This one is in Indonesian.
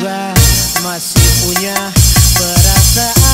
juga masih punya perasaan.